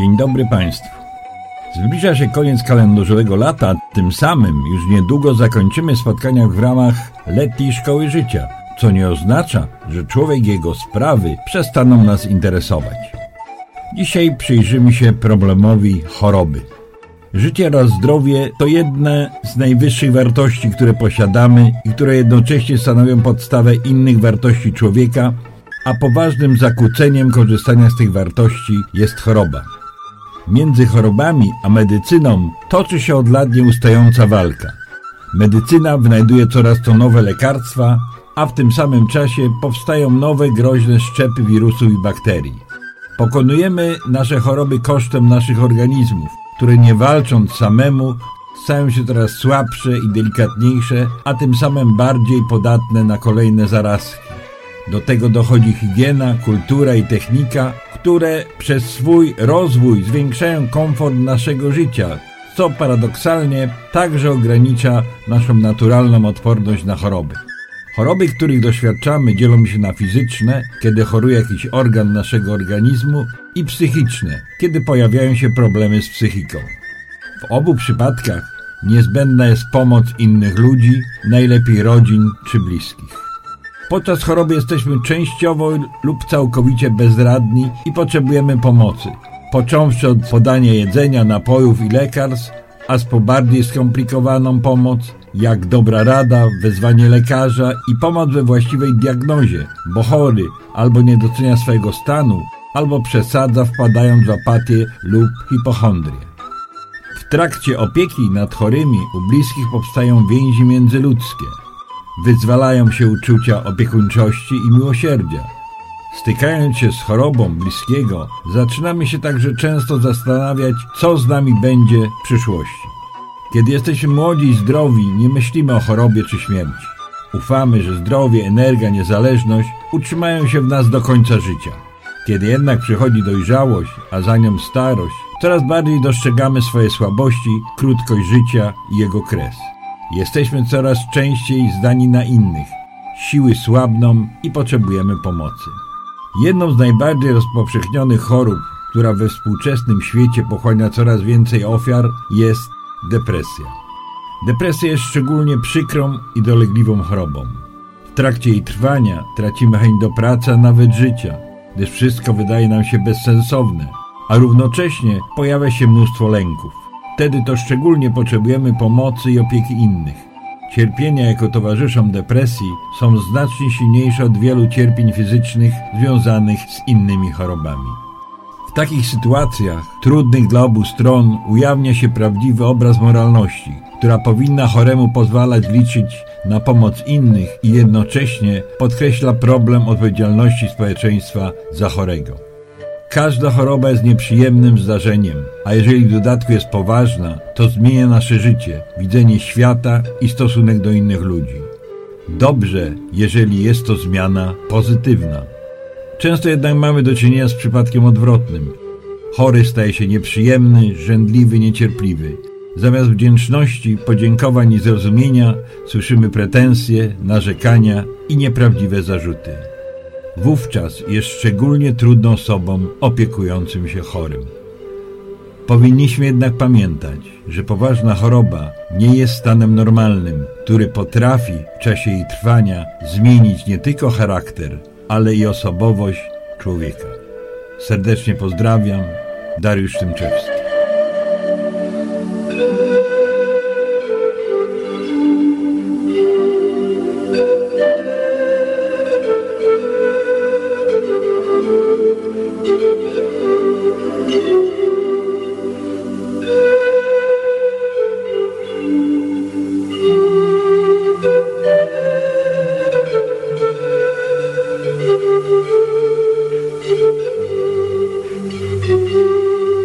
Dzień dobry Państwu. Zbliża się koniec kalendarzowego lata, tym samym już niedługo zakończymy spotkania w ramach letniej szkoły życia, co nie oznacza, że człowiek i jego sprawy przestaną nas interesować. Dzisiaj przyjrzymy się problemowi choroby. Życie oraz zdrowie to jedne z najwyższych wartości, które posiadamy i które jednocześnie stanowią podstawę innych wartości człowieka, a poważnym zakłóceniem korzystania z tych wartości jest choroba. Między chorobami a medycyną toczy się od lat nieustająca walka. Medycyna wynajduje coraz to nowe lekarstwa, a w tym samym czasie powstają nowe groźne szczepy wirusów i bakterii. Pokonujemy nasze choroby kosztem naszych organizmów, które nie walcząc samemu stają się coraz słabsze i delikatniejsze, a tym samym bardziej podatne na kolejne zarazki. Do tego dochodzi higiena, kultura i technika, które przez swój rozwój zwiększają komfort naszego życia, co paradoksalnie także ogranicza naszą naturalną odporność na choroby. Choroby, których doświadczamy, dzielą się na fizyczne, kiedy choruje jakiś organ naszego organizmu, i psychiczne, kiedy pojawiają się problemy z psychiką. W obu przypadkach niezbędna jest pomoc innych ludzi, najlepiej rodzin czy bliskich. Podczas choroby jesteśmy częściowo lub całkowicie bezradni i potrzebujemy pomocy. Począwszy od podania jedzenia, napojów i lekarstw, aż po bardziej skomplikowaną pomoc, jak dobra rada, wezwanie lekarza i pomoc we właściwej diagnozie, bo chory albo nie docenia swojego stanu, albo przesadza wpadając w apatię lub hipochondrię. W trakcie opieki nad chorymi u bliskich powstają więzi międzyludzkie. Wyzwalają się uczucia opiekuńczości i miłosierdzia. Stykając się z chorobą bliskiego, zaczynamy się także często zastanawiać, co z nami będzie w przyszłości. Kiedy jesteśmy młodzi i zdrowi, nie myślimy o chorobie czy śmierci. Ufamy, że zdrowie, energia, niezależność utrzymają się w nas do końca życia. Kiedy jednak przychodzi dojrzałość, a za nią starość, coraz bardziej dostrzegamy swoje słabości, krótkość życia i jego kres. Jesteśmy coraz częściej zdani na innych. Siły słabną i potrzebujemy pomocy. Jedną z najbardziej rozpowszechnionych chorób, która we współczesnym świecie pochłania coraz więcej ofiar, jest depresja. Depresja jest szczególnie przykrą i dolegliwą chorobą. W trakcie jej trwania tracimy chęć do pracy, a nawet życia, gdyż wszystko wydaje nam się bezsensowne, a równocześnie pojawia się mnóstwo lęków. Wtedy to szczególnie potrzebujemy pomocy i opieki innych. Cierpienia, jako towarzyszą depresji, są znacznie silniejsze od wielu cierpień fizycznych związanych z innymi chorobami. W takich sytuacjach, trudnych dla obu stron, ujawnia się prawdziwy obraz moralności, która powinna choremu pozwalać liczyć na pomoc innych i jednocześnie podkreśla problem odpowiedzialności społeczeństwa za chorego. Każda choroba jest nieprzyjemnym zdarzeniem, a jeżeli w dodatku jest poważna, to zmienia nasze życie, widzenie świata i stosunek do innych ludzi. Dobrze, jeżeli jest to zmiana pozytywna. Często jednak mamy do czynienia z przypadkiem odwrotnym. Chory staje się nieprzyjemny, żędliwy, niecierpliwy. Zamiast wdzięczności, podziękowań i zrozumienia słyszymy pretensje, narzekania i nieprawdziwe zarzuty. Wówczas jest szczególnie trudną osobom opiekującym się chorym. Powinniśmy jednak pamiętać, że poważna choroba nie jest stanem normalnym, który potrafi w czasie jej trwania zmienić nie tylko charakter, ale i osobowość człowieka. Serdecznie pozdrawiam, Dariusz Tymczewski.